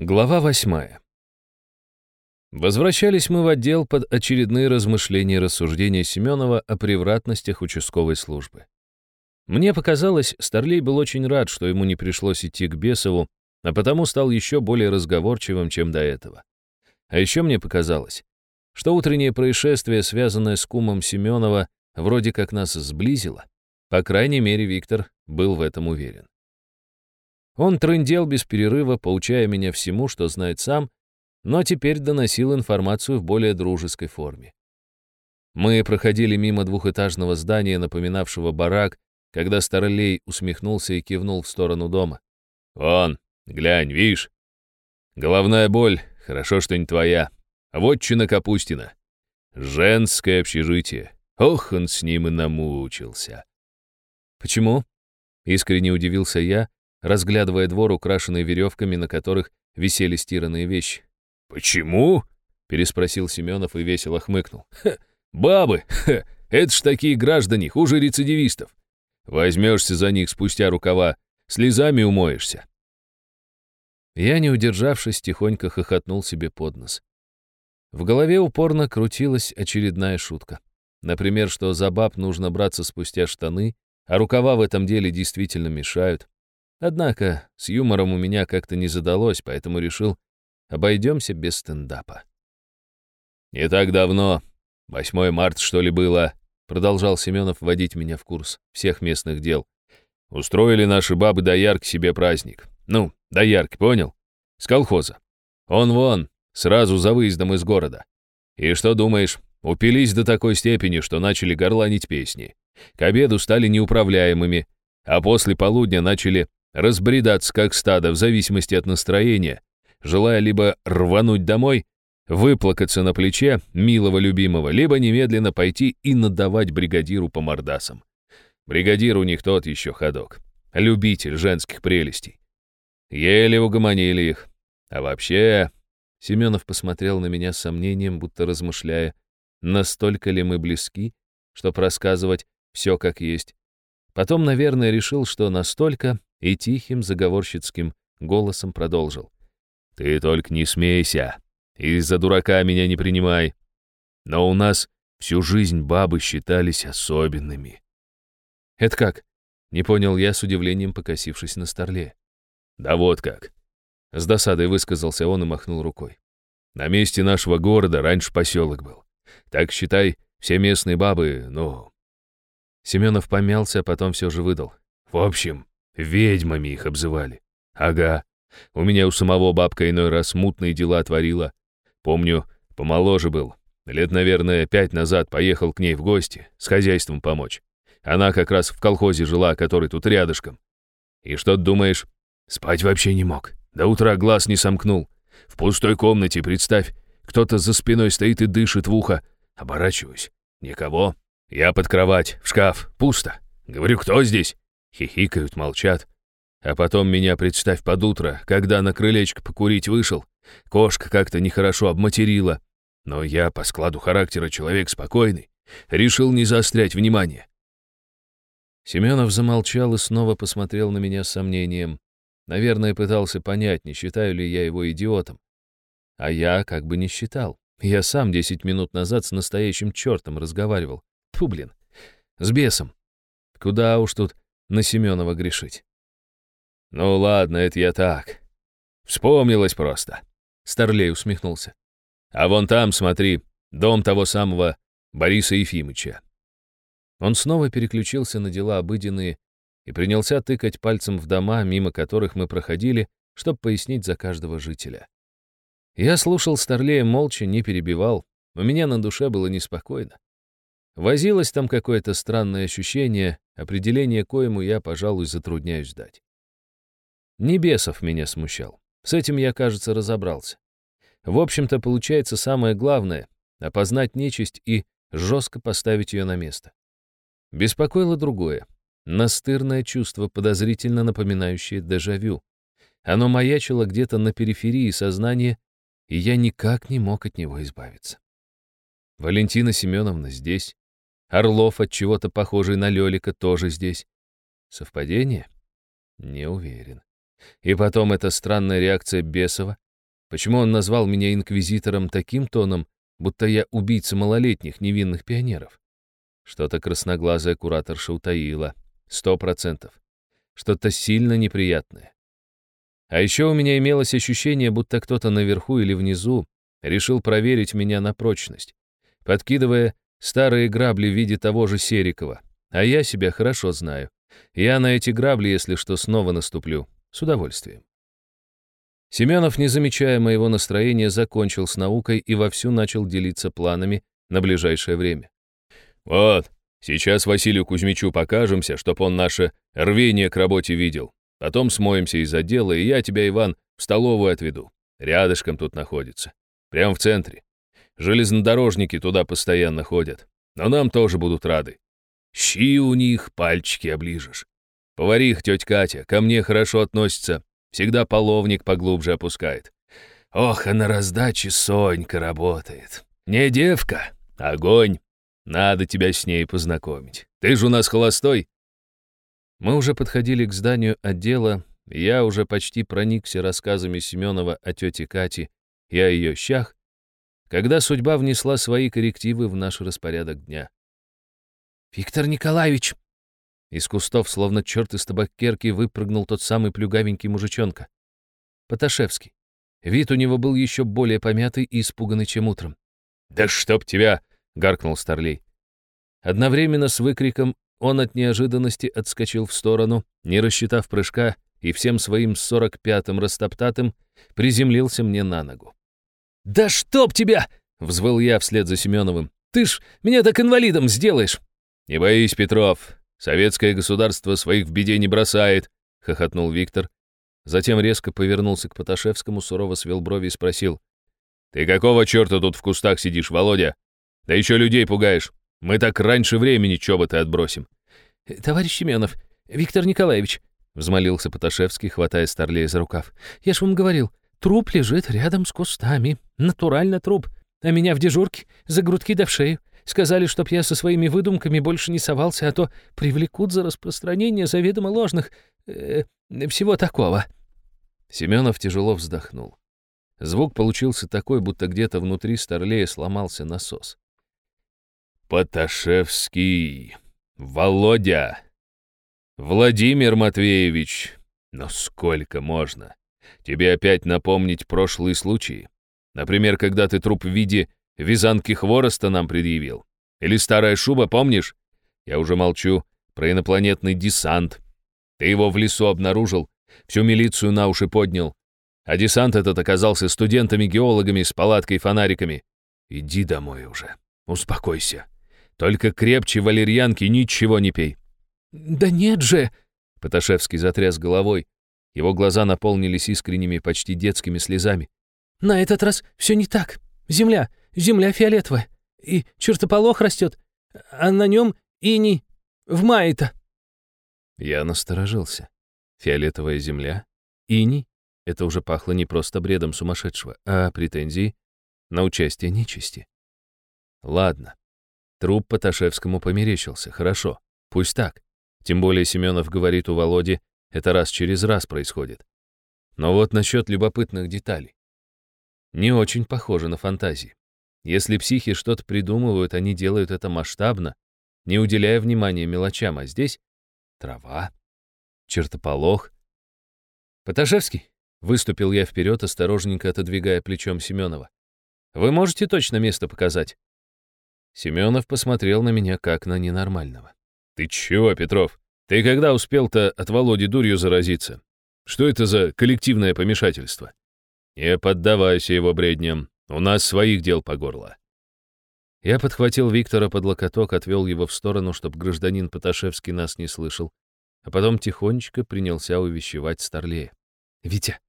Глава восьмая. Возвращались мы в отдел под очередные размышления и рассуждения Семенова о превратностях участковой службы. Мне показалось, Старлей был очень рад, что ему не пришлось идти к Бесову, а потому стал еще более разговорчивым, чем до этого. А еще мне показалось, что утреннее происшествие, связанное с кумом Семенова, вроде как нас сблизило. По крайней мере, Виктор был в этом уверен. Он трындел без перерыва, поучая меня всему, что знает сам, но теперь доносил информацию в более дружеской форме. Мы проходили мимо двухэтажного здания, напоминавшего барак, когда Старлей усмехнулся и кивнул в сторону дома. «Вон, глянь, видишь? Головная боль, хорошо, что не твоя. Вотчина Капустина. Женское общежитие. Ох, он с ним и намучился». «Почему?» — искренне удивился я, разглядывая двор, украшенный веревками, на которых висели стиранные вещи. «Почему?» — переспросил Семенов и весело хмыкнул. «Ха, «Бабы! Ха, это ж такие граждане, хуже рецидивистов. Возьмешься за них спустя рукава, слезами умоешься». Я, не удержавшись, тихонько хохотнул себе под нос. В голове упорно крутилась очередная шутка. Например, что за баб нужно браться спустя штаны, а рукава в этом деле действительно мешают. Однако с юмором у меня как-то не задалось, поэтому решил, обойдемся без стендапа. «Не так давно, 8 марта, что ли, было», продолжал Семенов вводить меня в курс всех местных дел. «Устроили наши бабы доярки себе праздник. Ну, доярки, понял? С колхоза. Он вон, сразу за выездом из города. И что думаешь, упились до такой степени, что начали горланить песни. К обеду стали неуправляемыми, а после полудня начали разбредаться как стадо в зависимости от настроения, желая либо рвануть домой, выплакаться на плече милого любимого, либо немедленно пойти и надавать бригадиру по мордасам. Бригадир у них тот еще ходок, любитель женских прелестей. Еле угомонили их. А вообще... Семенов посмотрел на меня с сомнением, будто размышляя, настолько ли мы близки, чтоб рассказывать все как есть. Потом, наверное, решил, что настолько, и тихим заговорщицким голосом продолжил. «Ты только не смейся, из-за дурака меня не принимай. Но у нас всю жизнь бабы считались особенными». «Это как?» — не понял я с удивлением, покосившись на старле. «Да вот как». С досадой высказался он и махнул рукой. «На месте нашего города раньше поселок был. Так считай, все местные бабы, ну...» Семенов помялся, а потом все же выдал. «В общем, Ведьмами их обзывали. Ага. У меня у самого бабка иной раз мутные дела творила. Помню, помоложе был. Лет, наверное, пять назад поехал к ней в гости, с хозяйством помочь. Она как раз в колхозе жила, который тут рядышком. И что ты думаешь? Спать вообще не мог. До утра глаз не сомкнул. В пустой комнате, представь, кто-то за спиной стоит и дышит в ухо. Оборачиваюсь. Никого. Я под кровать, в шкаф, пусто. Говорю, кто здесь? Хихикают, молчат. А потом меня, представь, под утро, когда на крылечко покурить вышел, кошка как-то нехорошо обматерила. Но я, по складу характера человек спокойный, решил не заострять внимание. Семенов замолчал и снова посмотрел на меня с сомнением. Наверное, пытался понять, не считаю ли я его идиотом. А я как бы не считал. Я сам десять минут назад с настоящим чертом разговаривал. Фу, блин, с бесом. Куда уж тут на Семенова грешить. «Ну ладно, это я так. Вспомнилось просто». Старлей усмехнулся. «А вон там, смотри, дом того самого Бориса Ефимыча». Он снова переключился на дела обыденные и принялся тыкать пальцем в дома, мимо которых мы проходили, чтобы пояснить за каждого жителя. Я слушал Старлея молча, не перебивал. У меня на душе было неспокойно. Возилось там какое-то странное ощущение, определение коему я, пожалуй, затрудняюсь дать. Небесов меня смущал. С этим я, кажется, разобрался. В общем-то, получается самое главное — опознать нечисть и жестко поставить ее на место. Беспокоило другое — настырное чувство, подозрительно напоминающее дежавю. Оно маячило где-то на периферии сознания, и я никак не мог от него избавиться. Валентина Семеновна здесь, Орлов, от чего-то похожий на Лёлика, тоже здесь. Совпадение? Не уверен. И потом эта странная реакция Бесова, Почему он назвал меня инквизитором таким тоном, будто я убийца малолетних невинных пионеров? Что-то красноглазая кураторша утаила. Сто процентов. Что-то сильно неприятное. А еще у меня имелось ощущение, будто кто-то наверху или внизу решил проверить меня на прочность, подкидывая старые грабли в виде того же Серикова. А я себя хорошо знаю. Я на эти грабли, если что, снова наступлю. С удовольствием. Семенов, не замечая моего настроения, закончил с наукой и вовсю начал делиться планами на ближайшее время. «Вот, сейчас Василию Кузьмичу покажемся, чтоб он наше рвение к работе видел. Потом смоемся из отдела, и я тебя, Иван, в столовую отведу. Рядышком тут находится. Прямо в центре. Железнодорожники туда постоянно ходят. Но нам тоже будут рады. Щи у них, пальчики оближешь. Поварих, тетя Катя, ко мне хорошо относится. Всегда половник поглубже опускает. Ох, а на раздаче Сонька работает. Не девка, огонь. Надо тебя с ней познакомить. Ты же у нас холостой. Мы уже подходили к зданию отдела, я уже почти проникся рассказами Семенова о тете Кате и о ее щах, когда судьба внесла свои коррективы в наш распорядок дня. «Виктор Николаевич!» Из кустов, словно черт из табакерки, выпрыгнул тот самый плюгавенький мужичонка. Поташевский. Вид у него был еще более помятый и испуганный, чем утром. «Да чтоб тебя!» — гаркнул Старлей. Одновременно с выкриком он от неожиданности отскочил в сторону, не рассчитав прыжка, и всем своим сорок пятым растоптатым приземлился мне на ногу. «Да чтоб тебя!» — взвыл я вслед за Семеновым. «Ты ж меня так инвалидом сделаешь!» «Не боись, Петров, советское государство своих в беде не бросает», — хохотнул Виктор. Затем резко повернулся к Поташевскому, сурово свел брови и спросил. «Ты какого черта тут в кустах сидишь, Володя? Да еще людей пугаешь. Мы так раньше времени чоботы отбросим». «Э, «Товарищ Семенов, Виктор Николаевич», — взмолился Поташевский, хватая Старлея за рукав. «Я ж вам говорил, труп лежит рядом с кустами. Натурально труп. А меня в дежурке за грудки да в шею. Сказали, чтоб я со своими выдумками больше не совался, а то привлекут за распространение заведомо ложных... Э, всего такого». Семенов тяжело вздохнул. Звук получился такой, будто где-то внутри Старлея сломался насос. «Поташевский! Володя! Владимир Матвеевич! Но сколько можно? Тебе опять напомнить прошлые случаи? Например, когда ты труп в виде вязанки хвороста нам предъявил? Или старая шуба, помнишь? Я уже молчу про инопланетный десант. Ты его в лесу обнаружил, всю милицию на уши поднял. А десант этот оказался студентами-геологами с палаткой и фонариками. Иди домой уже, успокойся. Только крепче валерьянки ничего не пей». «Да нет же!» — Поташевский затряс головой. Его глаза наполнились искренними, почти детскими слезами. «На этот раз все не так. Земля, земля фиолетовая. И чертополох растет, а на нем ини. В мае-то». Я насторожился. Фиолетовая земля? Иней? Это уже пахло не просто бредом сумасшедшего, а претензией на участие нечисти. Ладно, Труп Поташевскому померещился. Хорошо. Пусть так. Тем более Семенов говорит у Володи, это раз через раз происходит. Но вот насчет любопытных деталей. Не очень похоже на фантазии. Если психи что-то придумывают, они делают это масштабно, не уделяя внимания мелочам, а здесь трава, чертополох. «Поташевский», — выступил я вперед, осторожненько отодвигая плечом Семенова. «Вы можете точно место показать?» Семенов посмотрел на меня как на ненормального. «Ты чего, Петров? Ты когда успел-то от Володи дурью заразиться? Что это за коллективное помешательство? Не поддавайся его бредням, у нас своих дел по горло». Я подхватил Виктора под локоток, отвел его в сторону, чтобы гражданин Поташевский нас не слышал, а потом тихонечко принялся увещевать Старлея. «Витя,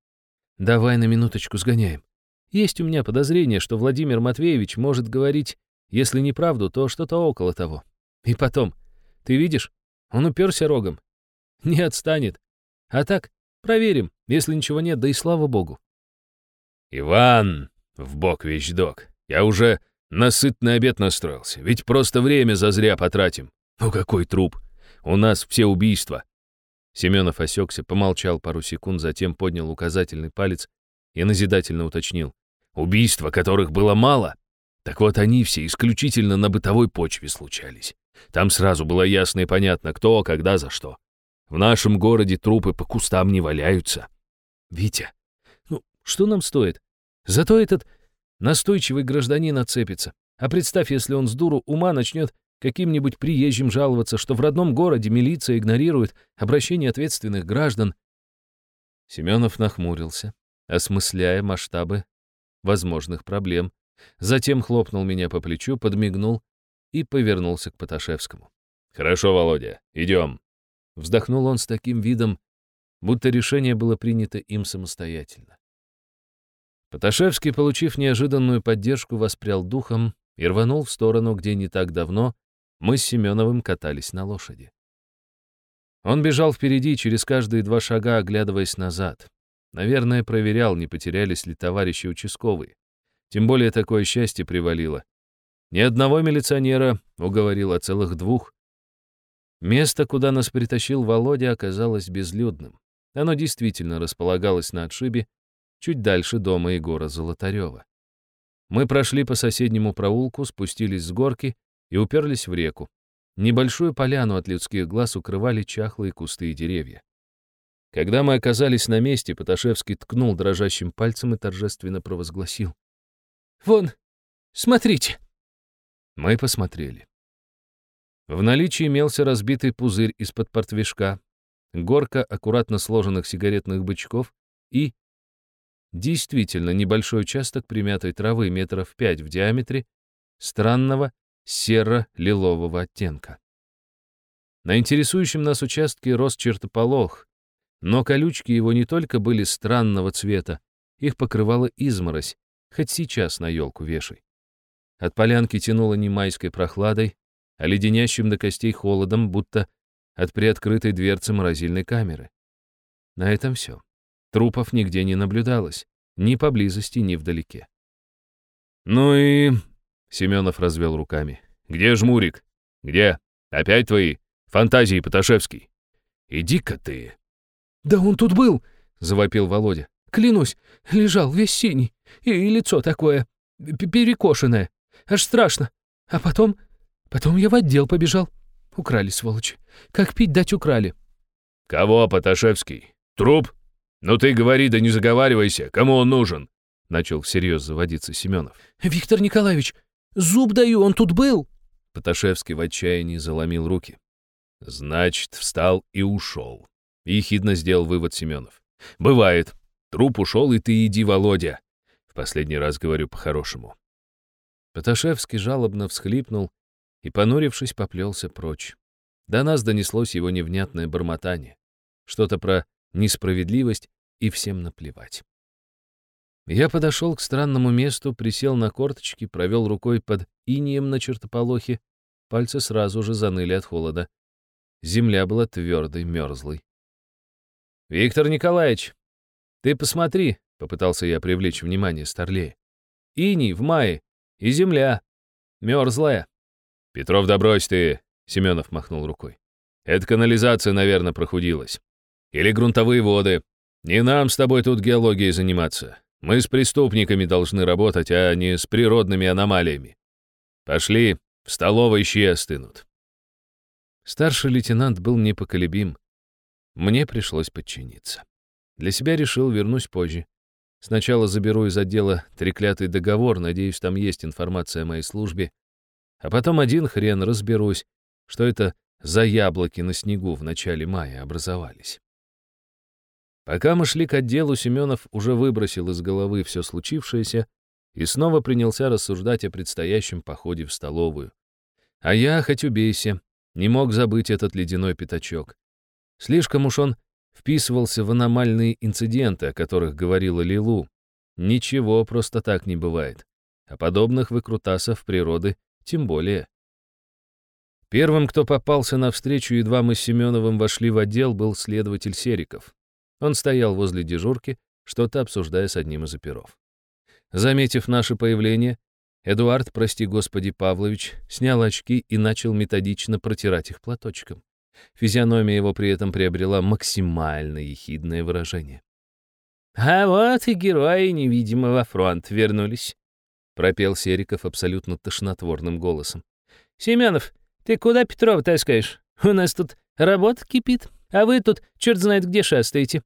давай на минуточку сгоняем. Есть у меня подозрение, что Владимир Матвеевич может говорить если не правду, то что-то около того. И потом, ты видишь, он уперся рогом. Не отстанет. А так, проверим, если ничего нет, да и слава богу. Иван, в бок вещдок, я уже на сытный обед настроился, ведь просто время зазря потратим. Ну какой труп? У нас все убийства. Семенов осекся, помолчал пару секунд, затем поднял указательный палец и назидательно уточнил. Убийства, которых было мало. Так вот, они все исключительно на бытовой почве случались. Там сразу было ясно и понятно, кто, когда, за что. В нашем городе трупы по кустам не валяются. Витя, ну что нам стоит? Зато этот настойчивый гражданин отцепится. А представь, если он с дуру ума начнет каким-нибудь приезжим жаловаться, что в родном городе милиция игнорирует обращение ответственных граждан. Семенов нахмурился, осмысляя масштабы возможных проблем, затем хлопнул меня по плечу, подмигнул и повернулся к Поташевскому. «Хорошо, Володя, идем». Вздохнул он с таким видом, будто решение было принято им самостоятельно. Поташевский, получив неожиданную поддержку, воспрял духом и рванул в сторону, где не так давно мы с Семеновым катались на лошади. Он бежал впереди, через каждые два шага оглядываясь назад. Наверное, проверял, не потерялись ли товарищи участковые. Тем более такое счастье привалило. Ни одного милиционера уговорил, а целых двух. Место, куда нас притащил Володя, оказалось безлюдным. Оно действительно располагалось на отшибе, чуть дальше дома Егора Золотарева. Мы прошли по соседнему проулку, спустились с горки и уперлись в реку. Небольшую поляну от людских глаз укрывали чахлые кусты и деревья. Когда мы оказались на месте, Поташевский ткнул дрожащим пальцем и торжественно провозгласил. «Вон, смотрите!» Мы посмотрели. В наличии имелся разбитый пузырь из-под портвишка, горка аккуратно сложенных сигаретных бычков и... Действительно небольшой участок примятой травы метров пять в диаметре, странного серо-лилового оттенка. На интересующем нас участке рос чертополох, но колючки его не только были странного цвета, их покрывала изморозь, хоть сейчас на елку вешай. От полянки тянуло не майской прохладой, а леденящим до костей холодом, будто от приоткрытой дверцы морозильной камеры. На этом все. Трупов нигде не наблюдалось, ни поблизости, ни вдалеке. «Ну и...» — Семенов развел руками. «Где жмурик? Где? Опять твои? Фантазии, Поташевский? Иди-ка ты!» «Да он тут был!» — завопил Володя. «Клянусь, лежал весь синий, и, лицо такое, перекошенное. Аж страшно. А потом... Потом я в отдел побежал. Украли, сволочи. Как пить дать украли». «Кого, Поташевский? Труп? Ну ты говори, да не заговаривайся. Кому он нужен?» Начал всерьез заводиться Семенов. «Виктор Николаевич, зуб даю, он тут был!» Поташевский в отчаянии заломил руки. «Значит, встал и ушел. Ехидно сделал вывод Семенов. «Бывает. Труп ушел, и ты иди, Володя. В последний раз говорю по-хорошему». Поташевский жалобно всхлипнул и, понурившись, поплелся прочь. До нас донеслось его невнятное бормотание. Что-то про несправедливость и всем наплевать. Я подошел к странному месту, присел на корточки, провел рукой под инием на чертополохе. Пальцы сразу же заныли от холода. Земля была твердой, мерзлой. «Виктор Николаевич, ты посмотри», — попытался я привлечь внимание Старлея. «Иней в мае, и земля. Мерзлая». «Петров, да брось ты», — Семенов махнул рукой. «Это канализация, наверное, прохудилась. Или грунтовые воды. Не нам с тобой тут геологией заниматься. Мы с преступниками должны работать, а не с природными аномалиями. Пошли, в столовой щи остынут». Старший лейтенант был непоколебим. Мне пришлось подчиниться. Для себя решил, вернусь позже. Сначала заберу из отдела треклятый договор, надеюсь, там есть информация о моей службе. А потом один хрен разберусь, что это за яблоки на снегу в начале мая образовались. Пока мы шли к отделу, Семенов уже выбросил из головы все случившееся и снова принялся рассуждать о предстоящем походе в столовую. А я, хоть убейся, не мог забыть этот ледяной пятачок. Слишком уж он вписывался в аномальные инциденты, о которых говорила Лилу. Ничего просто так не бывает. А подобных выкрутасов природы тем более. Первым, кто попался навстречу, едва мы с Семеновым вошли в отдел, был следователь Сериков. Он стоял возле дежурки, что-то обсуждая с одним из оперов. Заметив наше появление, Эдуард, прости господи, Павлович, снял очки и начал методично протирать их платочком. Физиономия его при этом приобрела максимально ехидное выражение. А вот и герои невидимого фронта вернулись, пропел Сериков абсолютно тошнотворным голосом. Семенов, ты куда Петрова таскаешь? У нас тут работа кипит, а вы тут черт знает где шастаете.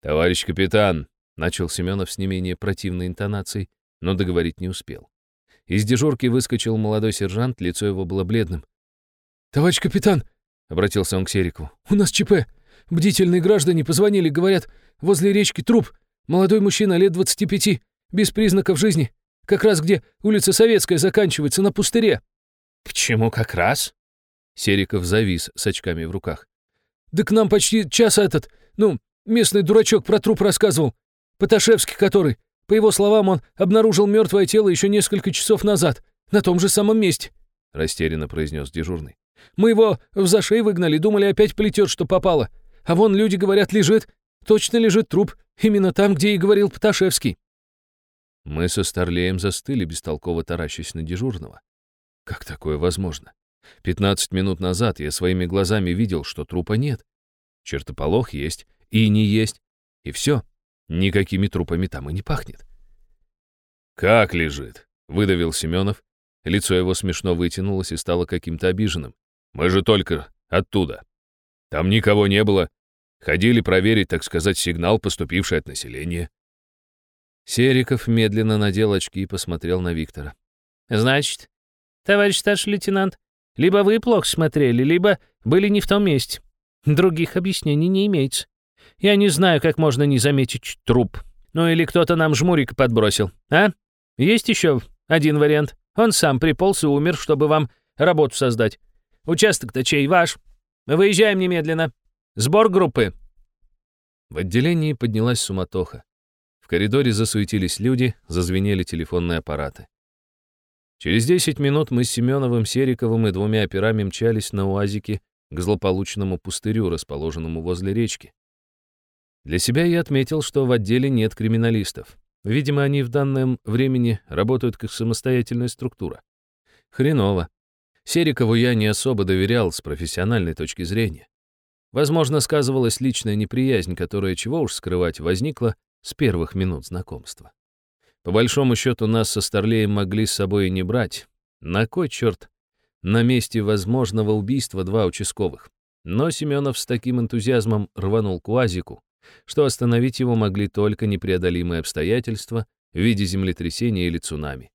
Товарищ капитан, начал Семенов с не менее противной интонацией, но договорить не успел. Из дежурки выскочил молодой сержант, лицо его было бледным. «Товарищ капитан!» — обратился он к Серику. «У нас ЧП. Бдительные граждане позвонили, говорят, возле речки труп. Молодой мужчина лет 25, без признаков жизни. Как раз где улица Советская заканчивается, на пустыре». «Почему как раз?» Сериков завис с очками в руках. «Да к нам почти час этот, ну, местный дурачок про труп рассказывал. Поташевский который. По его словам, он обнаружил мертвое тело еще несколько часов назад, на том же самом месте», — растерянно произнес дежурный. «Мы его в зашей выгнали, думали, опять плетет, что попало. А вон люди говорят, лежит. Точно лежит труп. Именно там, где и говорил Пташевский. Мы со Старлеем застыли, бестолково таращась на дежурного. Как такое возможно? Пятнадцать минут назад я своими глазами видел, что трупа нет. Чертополох есть, и не есть. И все. Никакими трупами там и не пахнет. «Как лежит?» — выдавил Семенов. Лицо его смешно вытянулось и стало каким-то обиженным. «Мы же только оттуда». Там никого не было. Ходили проверить, так сказать, сигнал, поступивший от населения. Сериков медленно надел очки и посмотрел на Виктора. «Значит, товарищ старший лейтенант, либо вы плохо смотрели, либо были не в том месте. Других объяснений не имеется. Я не знаю, как можно не заметить труп. Ну или кто-то нам жмурик подбросил, а? Есть еще один вариант. Он сам приполз и умер, чтобы вам работу создать. Участок-то чей ваш?» Выезжаем немедленно. Сбор группы». В отделении поднялась суматоха. В коридоре засуетились люди, зазвенели телефонные аппараты. Через 10 минут мы с Семеновым, Сериковым и двумя операми мчались на УАЗике к злополучному пустырю, расположенному возле речки. Для себя я отметил, что в отделе нет криминалистов. Видимо, они в данном времени работают как самостоятельная структура. Хреново. Серикову я не особо доверял с профессиональной точки зрения. Возможно, сказывалась личная неприязнь, которая, чего уж скрывать, возникла с первых минут знакомства. По большому счету, нас со Старлеем могли с собой и не брать. На кой черт? На месте возможного убийства два участковых. Но Семенов с таким энтузиазмом рванул к УАЗику, что остановить его могли только непреодолимые обстоятельства в виде землетрясения или цунами.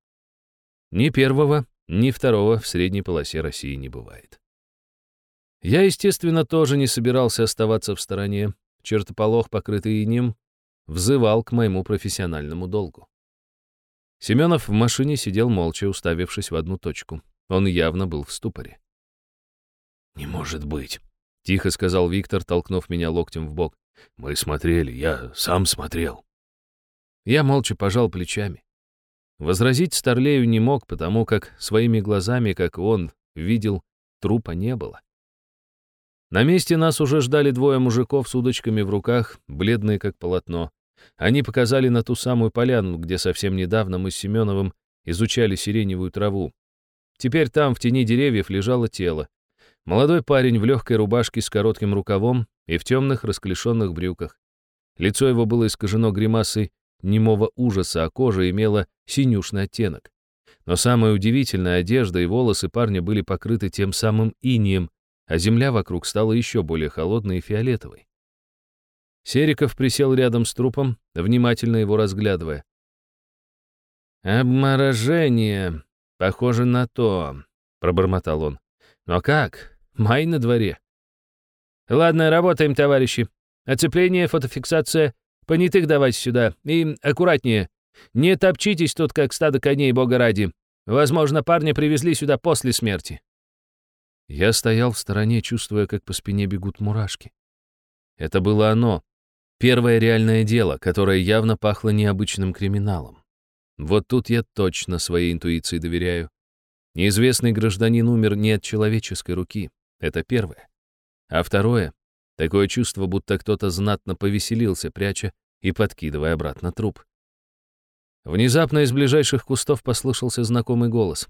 Ни первого, ни второго в средней полосе России не бывает. Я, естественно, тоже не собирался оставаться в стороне. Чертополох, покрытый инем, взывал к моему профессиональному долгу. Семенов в машине сидел молча, уставившись в одну точку. Он явно был в ступоре. «Не может быть», — тихо сказал Виктор, толкнув меня локтем в бок. «Мы смотрели, я сам смотрел». Я молча пожал плечами. Возразить Старлею не мог, потому как своими глазами, как он видел, трупа не было. На месте нас уже ждали двое мужиков с удочками в руках, бледные как полотно. Они показали на ту самую поляну, где совсем недавно мы с Семеновым изучали сиреневую траву. Теперь там, в тени деревьев, лежало тело. Молодой парень в легкой рубашке с коротким рукавом и в темных расклешенных брюках. Лицо его было искажено гримасой немого ужаса, а кожа имела синюшный оттенок. Но самое удивительное, одежда и волосы парня были покрыты тем самым инием, а земля вокруг стала еще более холодной и фиолетовой. Сериков присел рядом с трупом, внимательно его разглядывая. «Обморожение. Похоже на то», — пробормотал он. «Но как? Май на дворе». «Ладно, работаем, товарищи. Оцепление, фотофиксация, Понятых давайте сюда. И аккуратнее. Не топчитесь тут, как стадо коней, бога ради. Возможно, парня привезли сюда после смерти». Я стоял в стороне, чувствуя, как по спине бегут мурашки. Это было оно. Первое реальное дело, которое явно пахло необычным криминалом. Вот тут я точно своей интуиции доверяю. Неизвестный гражданин умер не от человеческой руки. Это первое. А второе Такое чувство, будто кто-то знатно повеселился, пряча и подкидывая обратно труп. Внезапно из ближайших кустов послышался знакомый голос.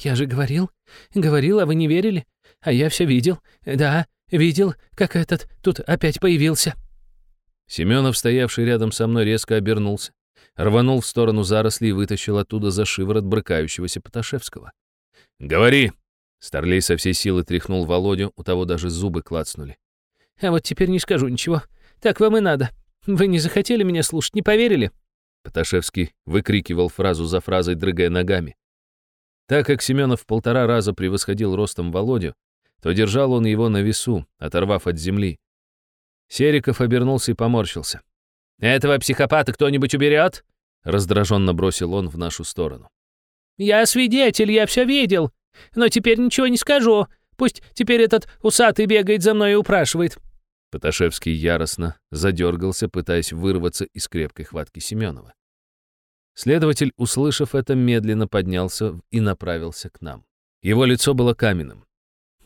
«Я же говорил, говорил, а вы не верили? А я все видел. Да, видел, как этот тут опять появился». Семенов, стоявший рядом со мной, резко обернулся, рванул в сторону заросли и вытащил оттуда за шиворот брыкающегося Поташевского. «Говори!» Старлей со всей силы тряхнул Володю, у того даже зубы клацнули. «А вот теперь не скажу ничего. Так вам и надо. Вы не захотели меня слушать, не поверили?» Поташевский выкрикивал фразу за фразой, дрыгая ногами. Так как Семенов в полтора раза превосходил ростом Володю, то держал он его на весу, оторвав от земли. Сериков обернулся и поморщился. «Этого психопата кто-нибудь уберет?» Раздраженно бросил он в нашу сторону. «Я свидетель, я все видел. Но теперь ничего не скажу. Пусть теперь этот усатый бегает за мной и упрашивает». Поташевский яростно задергался, пытаясь вырваться из крепкой хватки Семенова. Следователь, услышав это, медленно поднялся и направился к нам. Его лицо было каменным.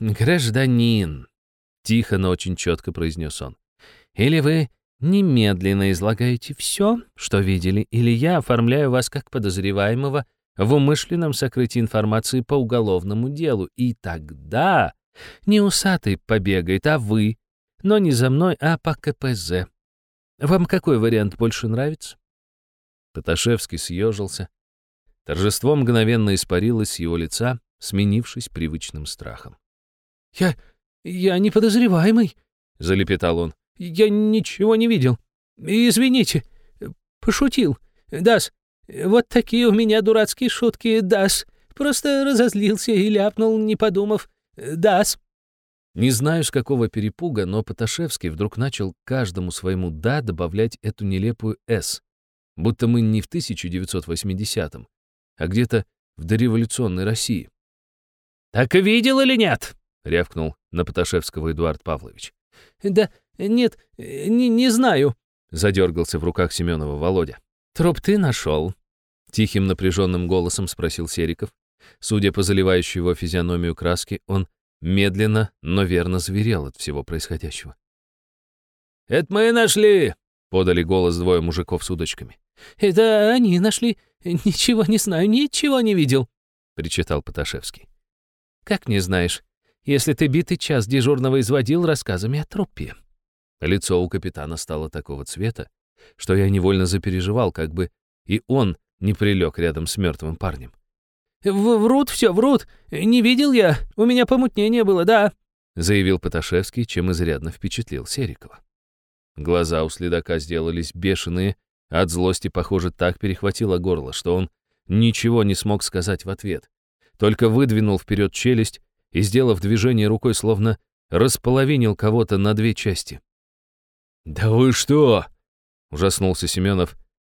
«Гражданин», — тихо, но очень четко произнес он, «или вы немедленно излагаете все, что видели, или я оформляю вас как подозреваемого в умышленном сокрытии информации по уголовному делу, и тогда не усатый побегает, а вы, но не за мной, а по КПЗ. Вам какой вариант больше нравится?» Поташевский съежился. Торжество мгновенно испарилось с его лица, сменившись привычным страхом. «Я... я не подозреваемый», — залепетал он. «Я ничего не видел. Извините, пошутил. Дас, вот такие у меня дурацкие шутки, Дас. Просто разозлился и ляпнул, не подумав. Дас». Не знаю, с какого перепуга, но Поташевский вдруг начал каждому своему «да» добавлять эту нелепую «с», будто мы не в 1980-м, а где-то в дореволюционной России. «Так видел или нет?» — рявкнул на Поташевского Эдуард Павлович. «Да нет, не, не знаю», — задергался в руках Семенова Володя. «Труп ты нашел?» — тихим напряженным голосом спросил Сериков. Судя по заливающей его физиономию краски, он медленно, но верно зверел от всего происходящего. «Это мы нашли!» — подали голос двое мужиков с удочками. «Это они нашли. Ничего не знаю, ничего не видел», — причитал Поташевский. «Как не знаешь, если ты битый час дежурного изводил рассказами о трупе?» Лицо у капитана стало такого цвета, что я невольно запереживал, как бы и он не прилег рядом с мертвым парнем. В «Врут все, врут. Не видел я. У меня помутнение было, да», — заявил Поташевский, чем изрядно впечатлил Серикова. Глаза у следака сделались бешеные, от злости, похоже, так перехватило горло, что он ничего не смог сказать в ответ. Только выдвинул вперед челюсть и, сделав движение рукой, словно располовинил кого-то на две части. «Да вы что?» — ужаснулся Семенов,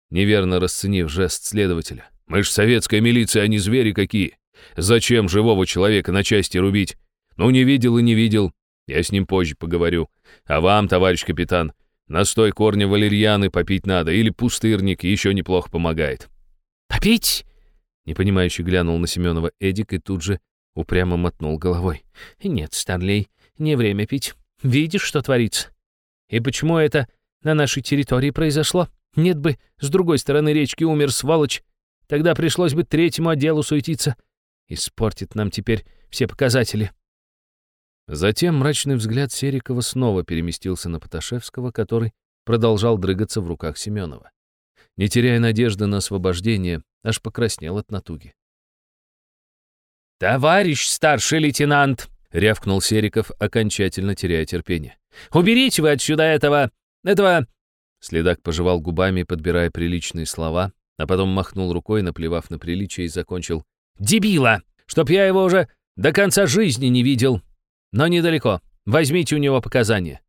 неверно расценив жест следователя. «Мы ж советская милиция, а не звери какие. Зачем живого человека на части рубить? Ну, не видел и не видел. Я с ним позже поговорю. А вам, товарищ капитан, Настой корня валерьяны попить надо, или пустырник еще неплохо помогает». «Попить?» Непонимающе глянул на Семенова Эдик и тут же упрямо мотнул головой. «Нет, Старлей, не время пить. Видишь, что творится? И почему это на нашей территории произошло? Нет бы, с другой стороны речки умер сволочь. Тогда пришлось бы третьему отделу суетиться. Испортит нам теперь все показатели». Затем мрачный взгляд Серикова снова переместился на Поташевского, который продолжал дрыгаться в руках Семенова. Не теряя надежды на освобождение, аж покраснел от натуги. «Товарищ старший лейтенант!» — рявкнул Сериков, окончательно теряя терпение. «Уберите вы отсюда этого... этого...» Следак пожевал губами, подбирая приличные слова, а потом махнул рукой, наплевав на приличие, и закончил. «Дебила! Чтоб я его уже до конца жизни не видел! Но недалеко. Возьмите у него показания».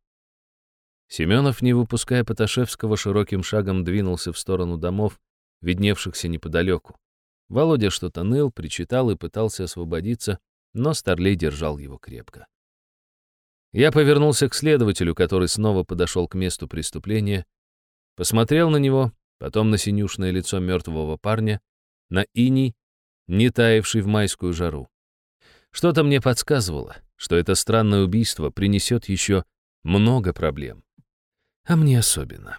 Семенов, не выпуская Поташевского, широким шагом двинулся в сторону домов, видневшихся неподалеку. Володя что-то ныл, причитал и пытался освободиться, но Старлей держал его крепко. Я повернулся к следователю, который снова подошел к месту преступления, посмотрел на него, потом на синюшное лицо мертвого парня, на иней, не таявший в майскую жару. Что-то мне подсказывало, что это странное убийство принесет еще много проблем. А мне особенно.